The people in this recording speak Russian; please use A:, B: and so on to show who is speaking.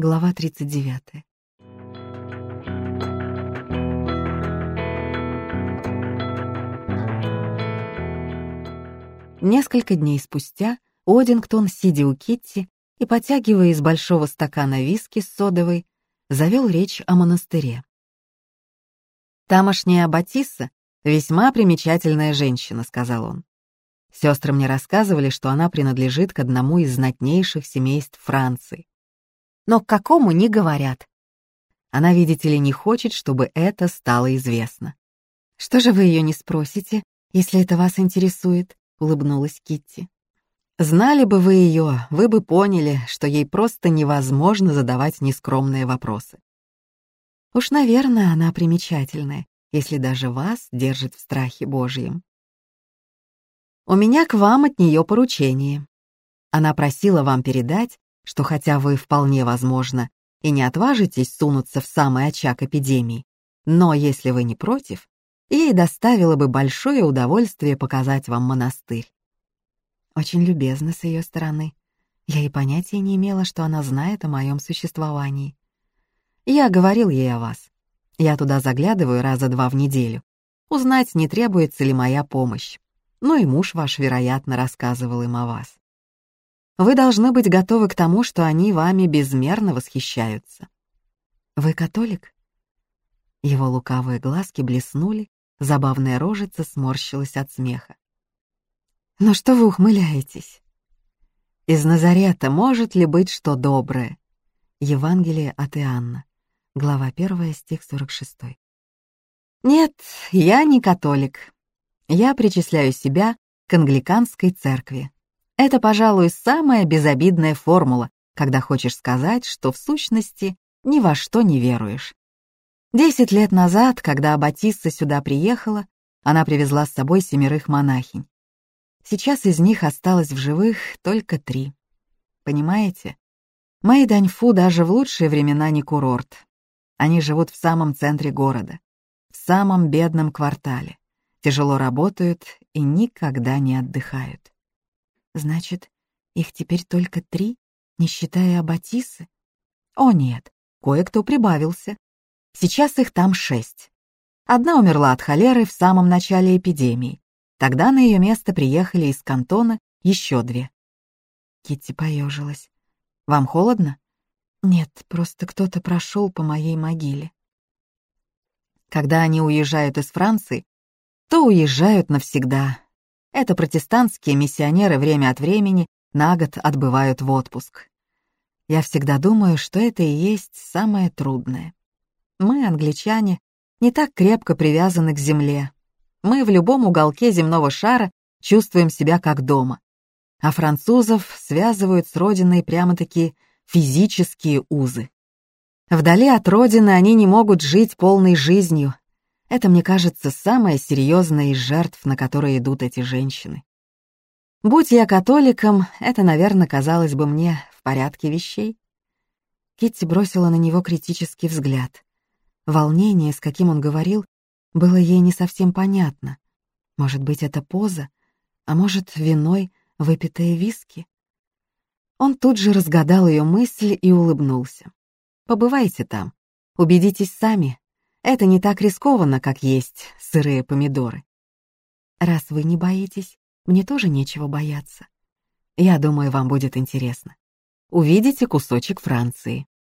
A: Глава 39. Несколько дней спустя Одингтон, сидя у Китти и потягивая из большого стакана виски с содовой, завел речь о монастыре. «Тамошняя Батисса — весьма примечательная женщина», — сказал он. Сестры мне рассказывали, что она принадлежит к одному из знатнейших семейств Франции. Но к какому не говорят. Она, видите ли, не хочет, чтобы это стало известно. «Что же вы ее не спросите, если это вас интересует?» — улыбнулась Китти. «Знали бы вы ее, вы бы поняли, что ей просто невозможно задавать нескромные вопросы. Уж, наверное, она примечательная, если даже вас держит в страхе Божьем. У меня к вам от нее поручение. Она просила вам передать, что хотя вы вполне возможно и не отважитесь сунуться в самый очаг эпидемии, но если вы не против, ей доставило бы большое удовольствие показать вам монастырь. Очень любезно с ее стороны. Я и понятия не имела, что она знает о моем существовании. Я говорил ей о вас. Я туда заглядываю раза два в неделю. Узнать, не требуется ли моя помощь. Ну и муж ваш, вероятно, рассказывал им о вас. Вы должны быть готовы к тому, что они вами безмерно восхищаются. Вы католик? Его лукавые глазки блеснули, забавная рожица сморщилась от смеха. «Но что вы ухмыляетесь?» «Из Назарета может ли быть что доброе?» Евангелие от Иоанна, глава 1, стих 46. «Нет, я не католик я причисляю себя к англиканской церкви. Это, пожалуй, самая безобидная формула, когда хочешь сказать, что в сущности ни во что не веруешь. Десять лет назад, когда Батисса сюда приехала, она привезла с собой семерых монахинь. Сейчас из них осталось в живых только три. Понимаете? Мэйданьфу даже в лучшие времена не курорт. Они живут в самом центре города, в самом бедном квартале тяжело работают и никогда не отдыхают. Значит, их теперь только три, не считая Аббатисы? О нет, кое-кто прибавился. Сейчас их там шесть. Одна умерла от холеры в самом начале эпидемии. Тогда на ее место приехали из кантона еще две. Китти поежилась. «Вам холодно?» «Нет, просто кто-то прошел по моей могиле». Когда они уезжают из Франции, то уезжают навсегда. Это протестантские миссионеры время от времени на год отбывают в отпуск. Я всегда думаю, что это и есть самое трудное. Мы, англичане, не так крепко привязаны к земле. Мы в любом уголке земного шара чувствуем себя как дома. А французов связывают с родиной прямо-таки физические узы. Вдали от родины они не могут жить полной жизнью, это, мне кажется, самая серьезная из жертв, на которые идут эти женщины. Будь я католиком, это, наверное, казалось бы мне в порядке вещей. Китти бросила на него критический взгляд. Волнение, с каким он говорил, было ей не совсем понятно. Может быть, это поза, а может, виной выпитые виски? Он тут же разгадал ее мысль и улыбнулся. «Побывайте там, убедитесь сами, это не так рискованно, как есть сырые помидоры. Раз вы не боитесь, мне тоже нечего бояться. Я думаю, вам будет интересно. Увидите кусочек Франции.